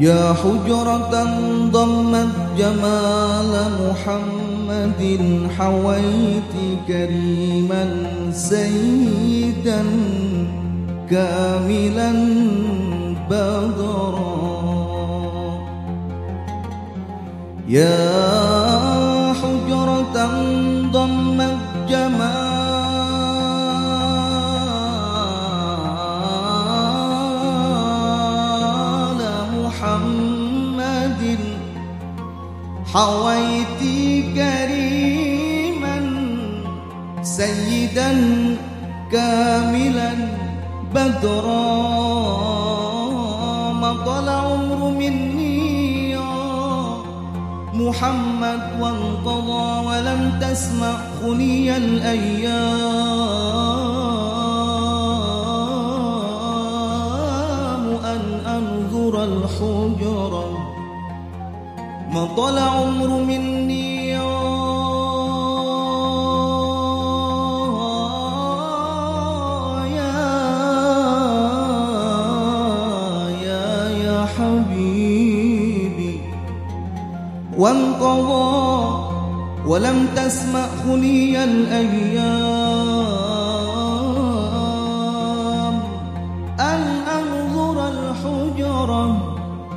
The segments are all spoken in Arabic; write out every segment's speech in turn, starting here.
يا حجرة ضمت جمال محمد حويت كريما سيدا كاملا بدرا. يا حويت كريما سيدا كاملا بدرا ما طلع عمر مني. يا محمد وانقضى ولم تسمع خلي الأيام. أن أنظر الحجرة ما طلع عمر مني. يا يا يا حبيبي. وانقضى ولم تسمع خلي الأيام.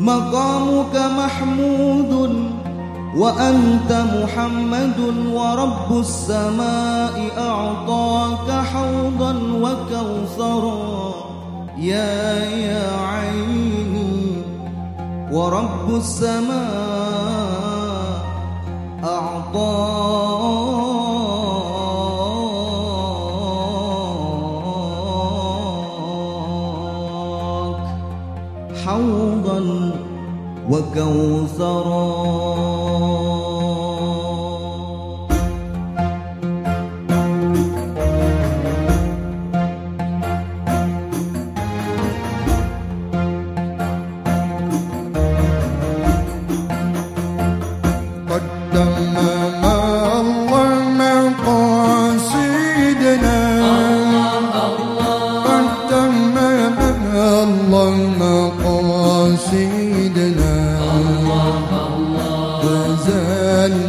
مقامك محمود وأنت محمد ورب السماء أعطاك حوضا وكوثرا. يا يا عيني ورب السماء أعطاك حوضا وكوثرا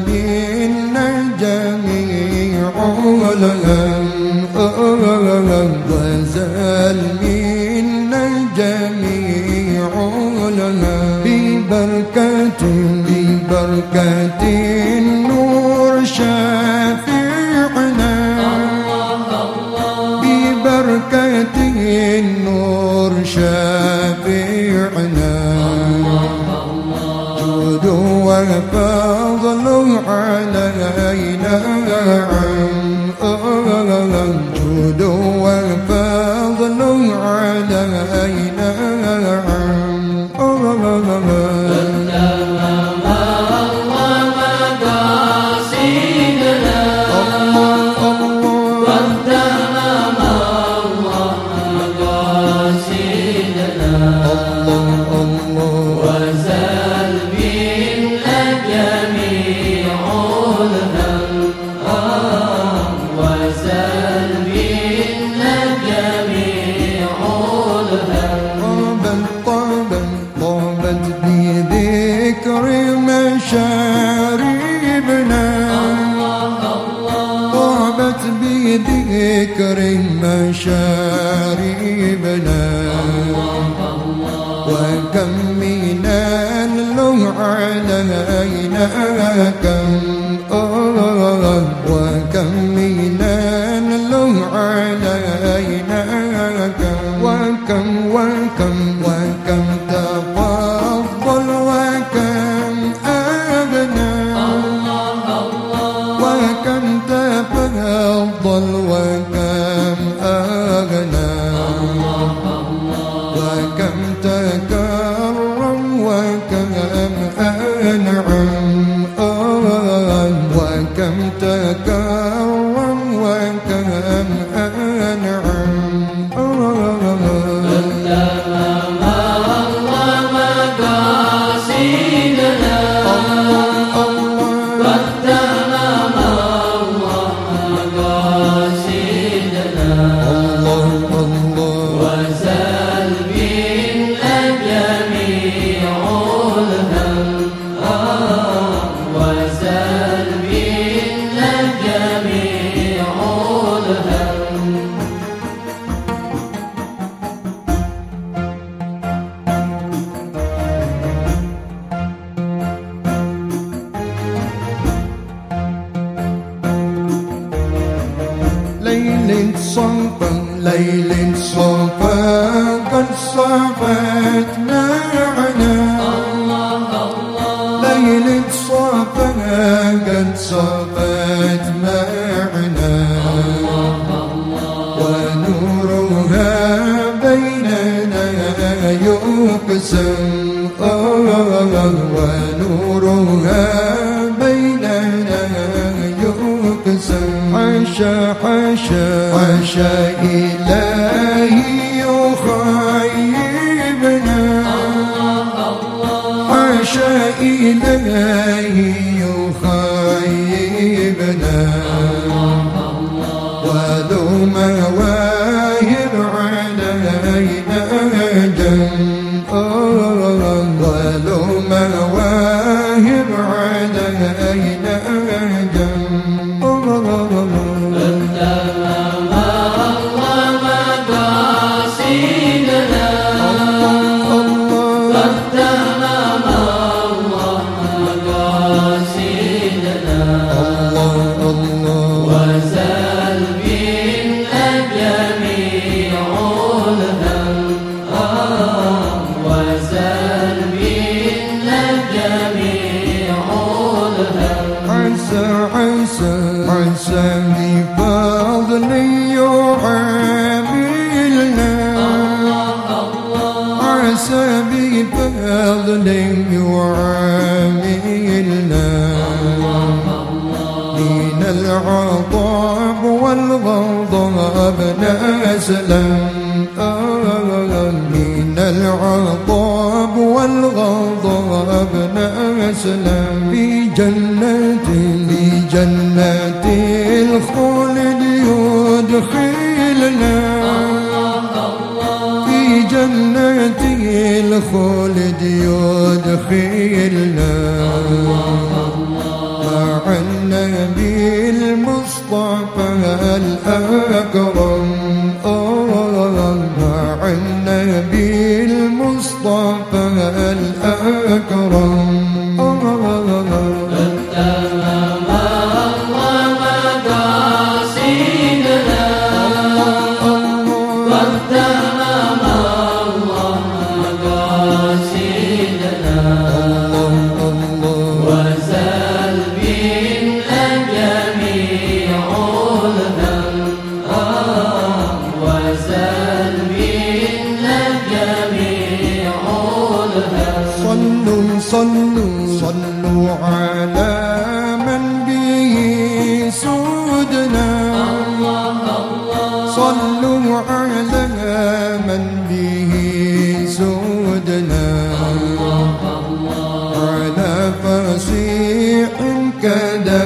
منا جميع الهم وزال منا جميع الهم ببركة ببركة النور شافعنا ببركة النور شافعنا جود وفضل علينا مشاربنا وكم من علينا كم وكم من علينا. وكم تكرم ليل صفا قد صفت معنا ليل صفا قد صفت معنا ونورها بيننا يقسم ونورها حاشا حاشا إلهي يخيبنا حاشا إلهي الله بفضل يعاملنا من العطاب والغضب نسلم من العطاب والغضب نسلم في جنة في جنة الخلد يدخلنا. في جنة الخلد يدخلنا مع النبي المصطفى الأكرم. صلوا على من به سودنا. صلوا على من به سودنا. على فصيح كذا